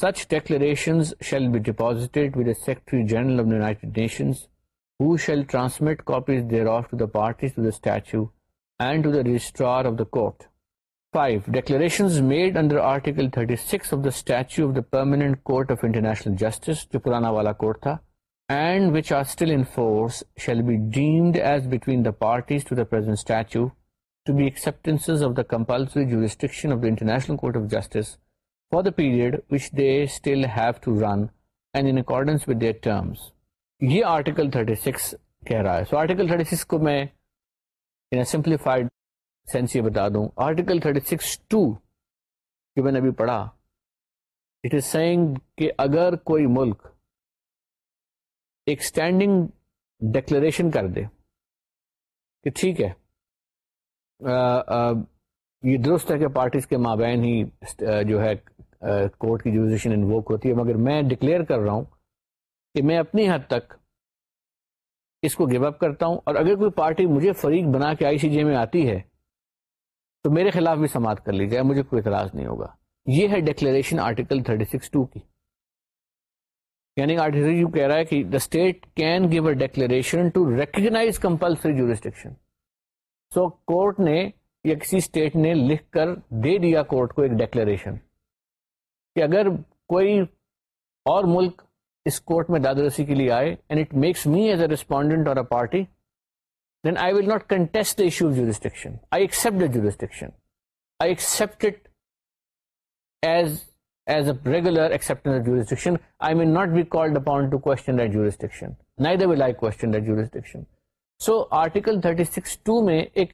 secretary general article thirty six permanent court of international justice والا court تھا and which are still in shall be deemed as between the parties to دازنٹینس of دمپلسریشنل for the period which they still have to run and in accordance with their terms. یہ article 36 کہہ رہا ہے so article 36 کو میں in simplified sense یہ بتا دوں article 36 جو میں نے ابھی پڑھا اٹ از سینگ کہ اگر کوئی ملک ایک اسٹینڈنگ ڈکلریشن کر دے کہ ٹھیک ہے یہ درست ہے کہ پارٹیز کے مابین ہی جو ہے کورٹ کی جوزیشن انووک ہوتی ہے مگر میں ڈکلیئر کر رہا ہوں کہ میں اپنی حد تک اس کو گیو اپ کرتا ہوں اور اگر کوئی پارٹی مجھے فریق بنا کے آئی سی جے میں آتی ہے تو میرے خلاف بھی سماعت کر لی جائے مجھے کوئی اعتراض نہیں ہوگا یہ ہے ڈکلیریشن آرٹیکل 36.2 کی یعنی آرٹیکل یو کہہ رہا ہے کہ the state can give a declaration to recognise compulsory jurisdiction so court نے یا کسی اسٹیٹ نے لکھ کر دے دیا کورٹ کو ایک ڈیکلریشن کہ اگر کوئی اور ملک اس کورٹ میں دادرسی کے لیے آئے and it makes me as a respondent or a party then I will not contest the issue of jurisdiction I accept the jurisdiction I accept it as as a regular acceptance of jurisdiction I mean not be called upon to question that jurisdiction neither will I question that jurisdiction so article 36 2 میں ایک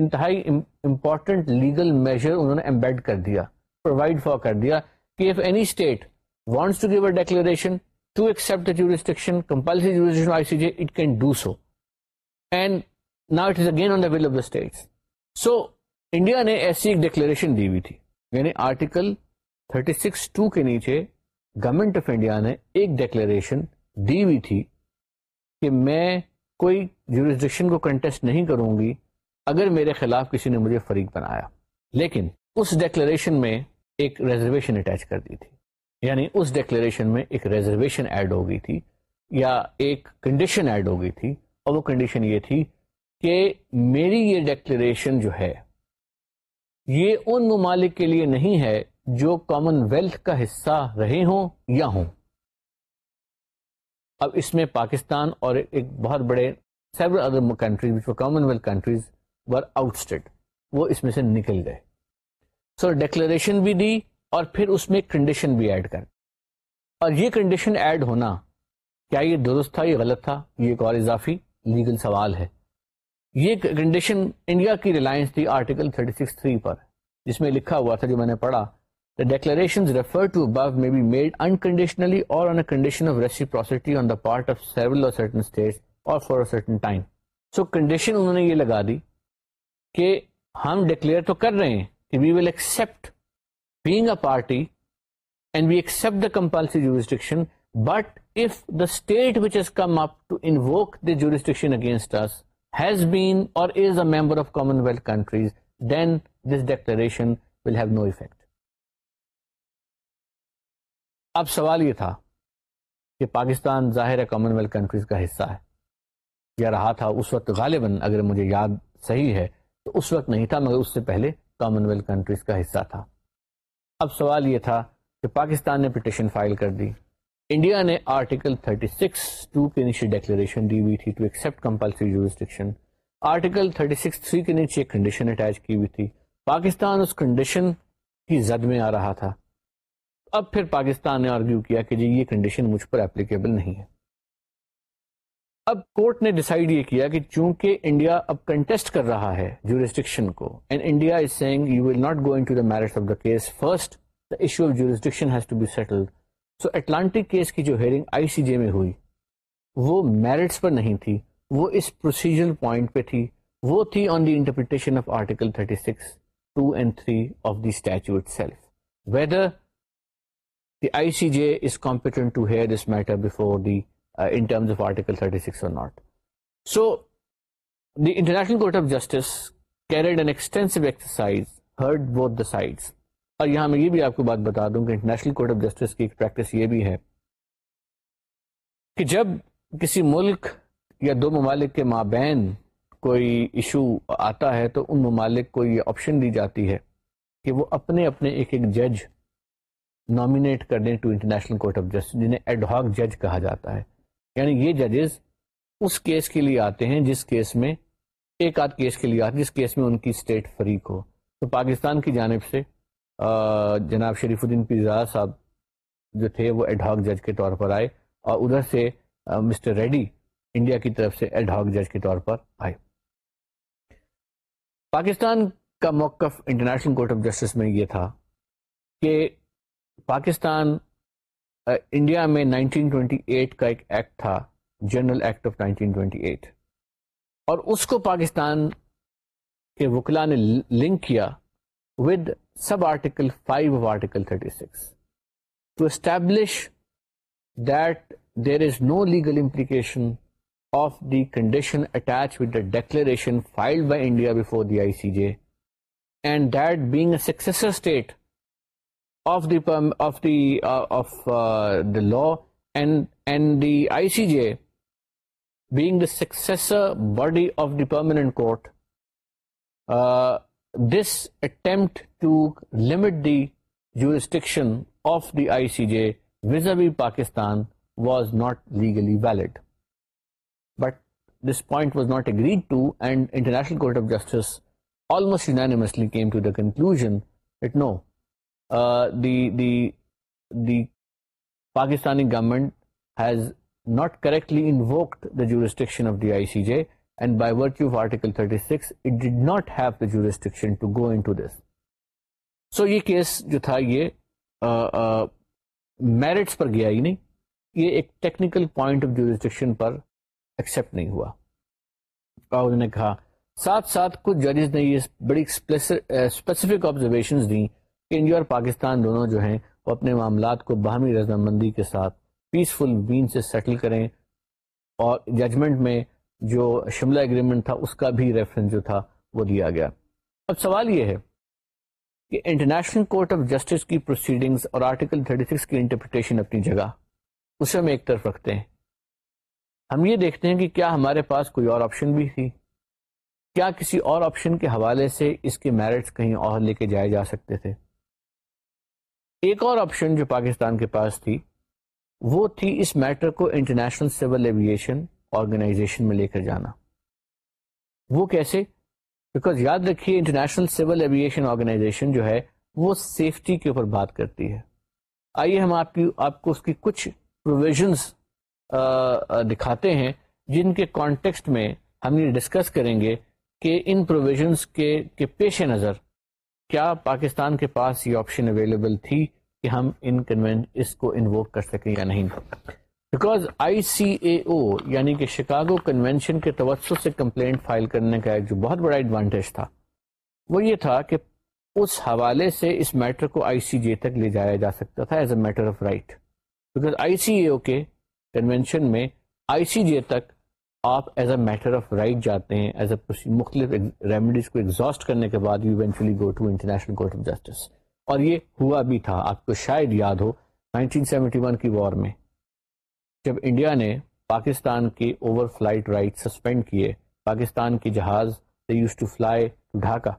انتہائی important legal measure انہوں نے embed کر دیا provide for کر دیا کہ if any state wants to give a declaration to accept jurisdiction compulsion I C J it can do so and now it is again on the will of the state so India نے ایسی ایک declaration دی ہوئی تھی یعنی article 36.2 کے نیچے government of India نے ایک ڈیکلریشن دی ہوئی تھی کہ میں کوئی جورسڈکشن کو کنٹیسٹ نہیں کروں گی اگر میرے خلاف کسی نے مجھے فریق بنایا لیکن اس ڈیکلریشن میں ایک ریزرویشن اٹیچ کر دی تھی یعنی اس ڈیکلیریشن میں ایک ریزرویشن ایڈ ہو گئی تھی یا ایک کنڈیشن ایڈ ہو گئی تھی اور وہ کنڈیشن یہ تھی کہ میری یہ ڈیکلیریشن جو ہے یہ ان ممالک کے لیے نہیں ہے جو کامن ویلتھ کا حصہ رہے ہوں یا ہوں اب اس میں پاکستان اور ایک بہت بڑے several other countries Commonwealth countries were out state وہ اس میں سے نکل گئے سو ڈیکلریشن بھی دی اور پھر اس میں کنڈیشن بھی ایڈ کر اور یہ کنڈیشن ایڈ ہونا کیا یہ درست تھا یہ غلط تھا یہ ایک اور اضافی لیگل سوال ہے یہ کنڈیشن انڈیا کی ریلائنس تھی آرٹیکل 36.3 پر جس میں لکھا ہوا تھا جو میں نے پڑھا the declaration refer to above may be made unconditionally or on a condition of reciprocity on the part of several or certain states or for a certain time so condition انہوں نے یہ لگا دی کہ ہم ڈکلیئر تو کر رہے ہیں we will accept being a party and we accept the compulsory expatriation but if the state which has come up to invoke the against us has been or is a member of commonwealth countries then this declaration will have no effect اب سوال یہ تھا کہ پاکستان ظاہر ہے common wealth countries کا حصہ ہے یا رہا تھا اس وقت غالباً اگر مجھے یاد صحیح ہے تو اس وقت نہیں تھا مگر اس سے پہلے کامن ویلتھ کنٹریز کا حصہ تھا اب سوال یہ تھا کہ پاکستان نے پٹیشن فائل کر دی انڈیا نے آرٹیکل 36 سکس ٹو کے نیچے ڈیکلریشن دی ہوئی تھی ٹو تھیشن آرٹیکل 36 سکس تھری کے نیچے ایک کنڈیشن اٹیچ کی ہوئی تھی پاکستان اس کنڈیشن کی زد میں آ رہا تھا اب پھر پاکستان نے آرگیو کیا کہ جی یہ کنڈیشن مجھ پر اپلیکیبل نہیں ہے اب کورٹ نے ڈیسائیڈ یہ کیا کہ چونکہ انڈیا اب کنٹیسٹ کر رہا ہے جو کو and India is saying you will not going to the merit of the case first the issue of jurisdiction has to be settled so Atlantic case کی جو ہیئرنگ آئی سی جے میں ہوئی وہ میرٹس پر نہیں تھی وہ اس پروسیجر پوائنٹ پہ تھی وہ تھی on the interpretation of article 36 six two and three of the statute itself whether the I C J is competent to hear this matter before the 36 not so the international court of justice میں یہ بھی آپ کو بات بتا دوں کہ international court of justice کی ایک پریکٹس یہ بھی ہے کہ جب کسی ملک یا دو ممالک کے مابین کوئی ایشو آتا ہے تو ان ممالک کو یہ آپشن دی جاتی ہے کہ وہ اپنے اپنے ایک ایک جج نامینیٹ کر دیں to international court of justice جنہیں ایڈ ہاک جج کہا جاتا ہے یعنی یہ ججز اس کیس کے لیے آتے ہیں جس کیس میں ایک آدھ کیس کے لیے آتے جس کیس میں ان کی اسٹیٹ فریق ہو تو پاکستان کی جانب سے جناب شریف الدین پیزا صاحب جو تھے وہ اڈ ہاک جج کے طور پر آئے اور ادھر سے مسٹر ریڈی انڈیا کی طرف سے اڈ ہاک جج کے طور پر آئے پاکستان کا موقف انٹرنیشنل کورٹ آف جسٹس میں یہ تھا کہ پاکستان انڈیا میں 1928 کا ایک ایکٹ تھا جنرل ایکٹ آف 1928 اور اس کو پاکستان کے وکلا نے لنک کیا with sub article 5 of article 36 to establish that there is no legal implication of the condition attach with the declaration filed by India before the I C J and that being a successor state لاڈ the I C J being the successor body of the permanent court attempt لورشن I C J was by Pakistan was not legally valid but this point was not agreed to and international court of justice آلموسٹلیم to the conclusion it no Pakistani government has not correctly invoked the the jurisdiction jurisdiction of the I C J and by article it not have to to go in this so یہ یہ case جو تھا merits پر گیا ہی نہیں یہ ایک technical point of jurisdiction پر ایکسپٹ نہیں ہوا نے کہا ساتھ ساتھ کچھ ججز نے یہ بڑی اسپیسیفک آبزرویشن انڈیا اور پاکستان دونوں جو ہیں وہ اپنے معاملات کو باہمی رضامندی کے ساتھ پیسفل وین سے سیٹل کریں اور ججمنٹ میں جو شملہ اگریمنٹ تھا اس کا بھی ریفرنس جو تھا وہ دیا گیا اب سوال یہ ہے کہ انٹرنیشنل کورٹ آف جسٹس کی پروسیڈنگز اور آرٹیکل 36 کی انٹرپریٹیشن اپنی جگہ اسے ہم ایک طرف رکھتے ہیں ہم یہ دیکھتے ہیں کہ کیا ہمارے پاس کوئی اور آپشن بھی تھی کیا کسی اور آپشن کے حوالے سے اس کے میرٹس کہیں اور لے کے جائے جا سکتے تھے ایک اور آپشن جو پاکستان کے پاس تھی وہ تھی اس میٹر کو انٹرنیشنل سول ایویشن آرگنائزیشن میں لے کر جانا وہ کیسے بیکاز یاد رکھیے انٹرنیشنل سول ایویشن آرگنائزیشن جو ہے وہ سیفٹی کے اوپر بات کرتی ہے آئیے ہم آپ کی آپ کو اس کی کچھ پروویژنس دکھاتے ہیں جن کے کانٹیکسٹ میں ہم یہ ڈسکس کریں گے کہ ان کے, کے پیش نظر کیا پاکستان کے پاس یہ آپشن اویلیبل تھی کہ ہم ان کنوین اس کو انووک کر سکیں یا نہیں because I C A O یعنی کہ شکاگو کنوینشن کے توسط سے کمپلینٹ فائل کرنے کا ایک جو بہت بڑا ایڈوانٹیج تھا وہ یہ تھا کہ اس حوالے سے اس میٹر کو آئی سی جے تک لے جایا جا سکتا تھا as a matter of right because I C A O کے کنوینشن میں آئی سی جے تک آپ as a matter of right جاتے ہیں ایز اے مختلف ریمیڈیز کو ایگزاسٹ کرنے کے بعد eventually go to international court of justice اور یہ ہوا بھی تھا آپ کو شاید یاد ہو 1971 کی وار میں جب انڈیا نے پاکستان کے اوور فلائٹ رائٹ سسپینڈ کیے پاکستان کی جہاز they use to fly to Dhaka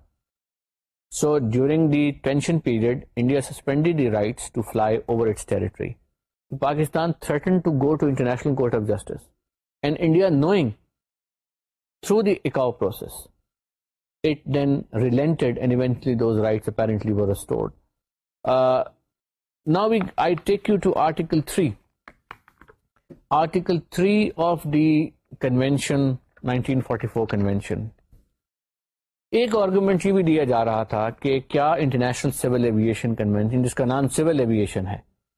so during the tension period India suspended the rights to fly over its territory Pakistan threaten to go to international court of justice India knowing through ایک argument یہ بھی دیا جا رہا تھا کہ کیا international civil aviation convention جس کا نام سول ایویشن ہے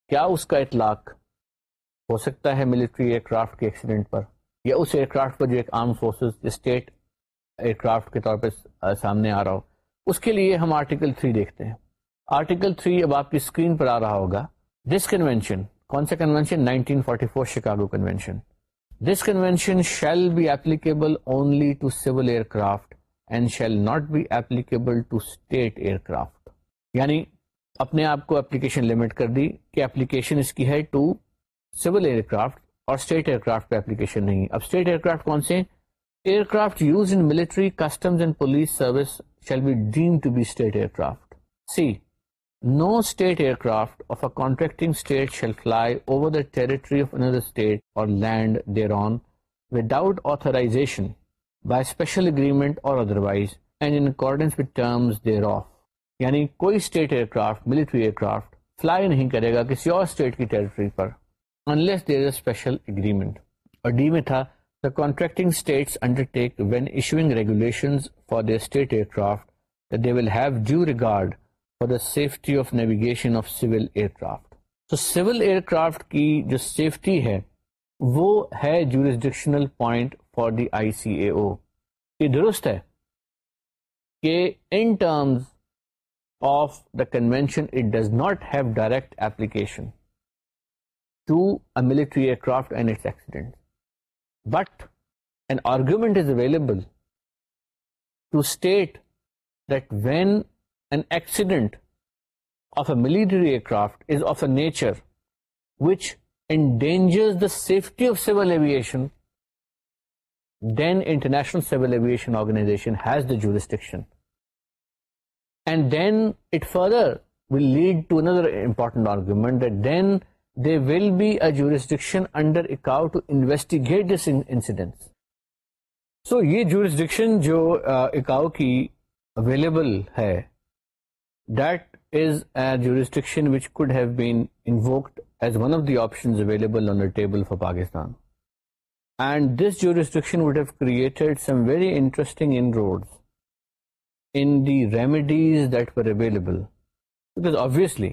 کیا اس کا اطلاق ہو سکتا ہے ملٹری ایئر کرافٹ کے ایکسیڈنٹ پر یا اس ایئر کرافٹ کو جو ایک arm forces state aircraft کے طور پہ سامنے آ رہا ہو اس کے لیے ہم آرٹیکل 3 دیکھتے ہیں آرٹیکل 3 اب آپ کی اسکرین پر آ رہا ہوگا دس کنوینشن کون سا convention forty four Chicago convention this convention shall be applicable only to civil aircraft and shall not be applicable to state aircraft یعنی اپنے آپ کو اپلیکیشن لمٹ کر دی کہ اپلیکیشن اس کی ہے ٹو سیول ایئر کرافٹ اور اسٹیٹ ایئر کرافٹ پہ اپلیکیشن نہیں اب اسٹیٹ ایئر کرافٹ کون سے aircraft used in military customs and police service shall be deemed to be state aircraft C no state aircraft of a contracting state shall fly over the territory of another state or land thereon without authorization by special agreement or otherwise and in accordance with terms thereof یعنی کوئی state aircraft military aircraft fly نہیں کرے گا کسی اور state کی territory پر لیسپل ڈی میں تھا ویلڈ فور دا سیفٹیشن جو سیفٹی ہے وہ ہے درست ہے but and argument is available then international civil aviation organization has the jurisdiction and then it further went to another argument then they will be a jurisdiction under اکاؤ to investigate this incident سو یہ jurisdiction جو اکاؤ کی available available ہے از اے jurisdiction jurisdiction which could have have been as one of the on the table for Pakistan and this would created some very interesting in in roads the remedies that available because obviously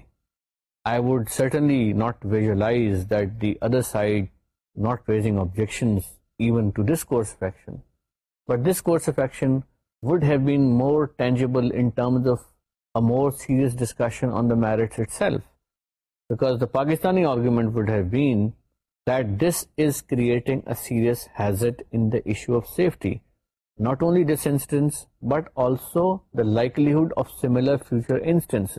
would certainly not with that the other side nothing would have before tangible for the Pakistani argument view but this is creating not only this but also the lightly futures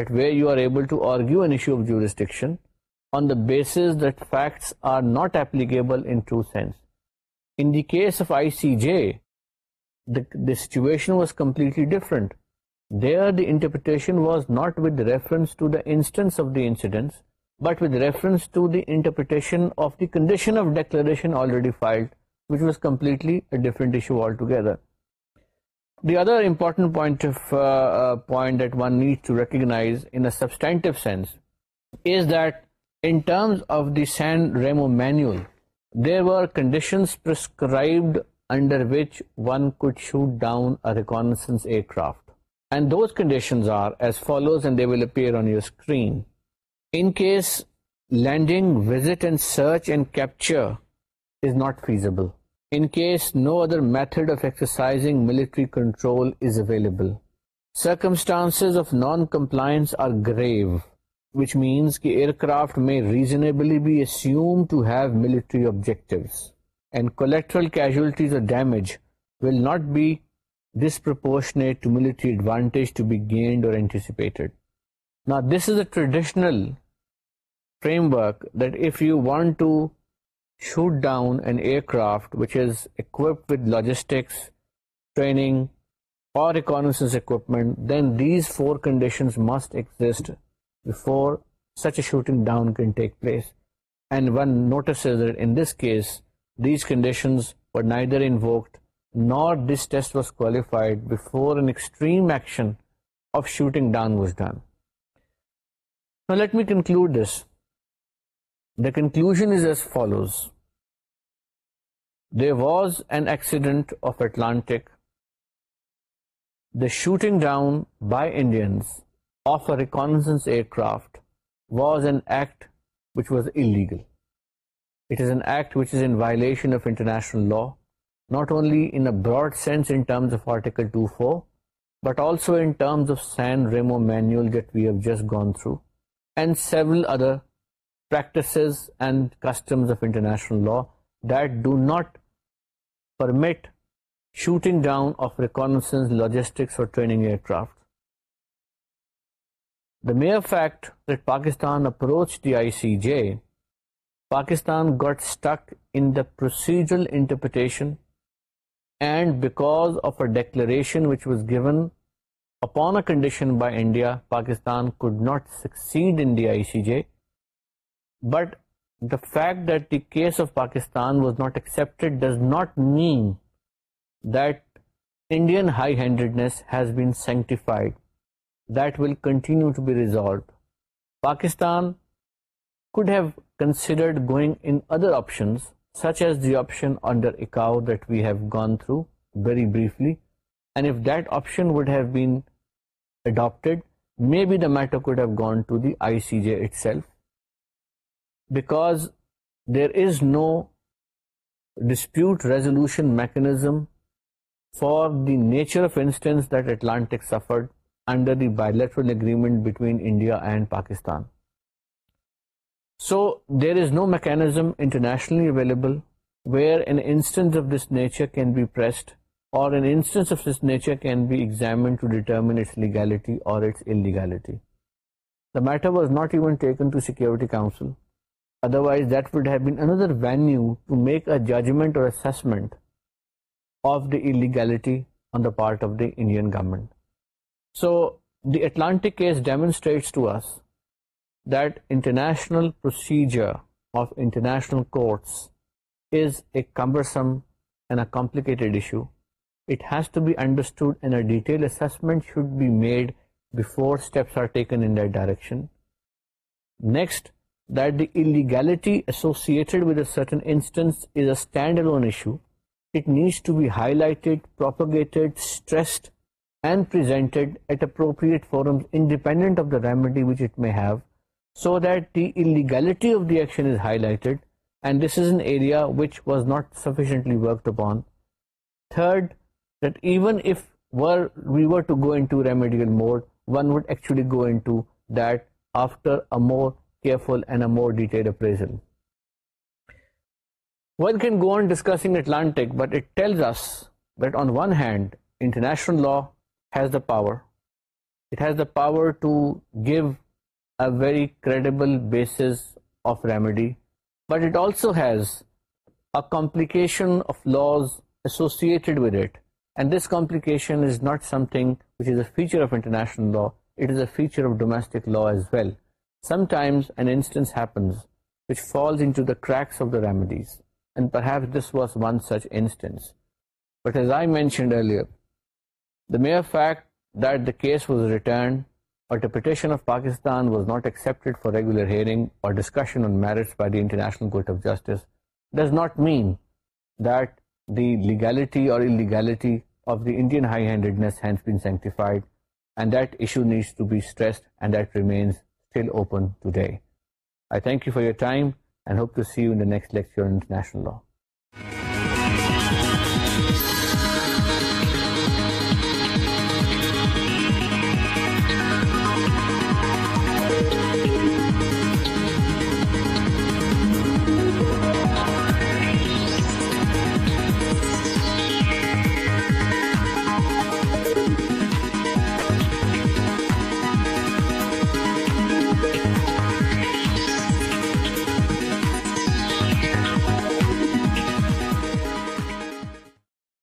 at we you are ایبلگیسٹکشن was completely different they are دیشن was not with reference but reference was completely different the ادرٹنٹ recognise that enough the scene remove mean there are conditions prescribed under which one could shoot down craft and those conditions are as follows and they will appear on your screen in case landing visit and search and capture is not feasible method of exercise military control in reasonably be military آبجیکٹوٹرل casualties will not be disproportionate advantage be gained or this is a traditional framework if you want to shoot down and aircraft which is اکوپ واجسٹکسمنٹ for conditions neither nor this test was کو conclusion is as follows There was an accident of Atlantic, the shooting down by Indians of a reconnaissance aircraft was an act which was illegal. It is an act which is in violation of international law, not only in a broad sense in terms of Article 2(4), but also in terms of San Remo manual that we have just gone through, and several other practices and customs of international law that do not meet shooting down of ریکارسٹکس the mere get stick in پروسیجرپن and back of a declaration which was given upon accession by India Pakistan could not succeed inter fact that this of Pakistan was not ایکز not meant Indian high hand been sanctified that will continue Pakistan because there is no dispute resolution mechanism for the nature of instance that Atlantic suffered under the bilateral agreement between India and Pakistan. So there is no mechanism internationally available where an instance of this nature can be pressed or an instance of this nature can be examined to determine its legality or its illegality. The matter was not even taken to Security Council otherwise Dev بیو to میکمینٹ of the legality government so the Atlantic پروسیجرزرسٹمنٹ direction illegality ایسوسنسینڈ needs not sufficiently more careful and a more detailed appraisal. One can go on discussing Atlantic, but it tells us that on one hand, international law has the power. It has the power to give a very credible basis of remedy, but it also has a complication of laws associated with it. And this complication is not something which is a feature of international law, it is a feature of domestic law as well. Does not meant the legality or still open today. I thank you for your time and hope to see you in the next lecture on international law.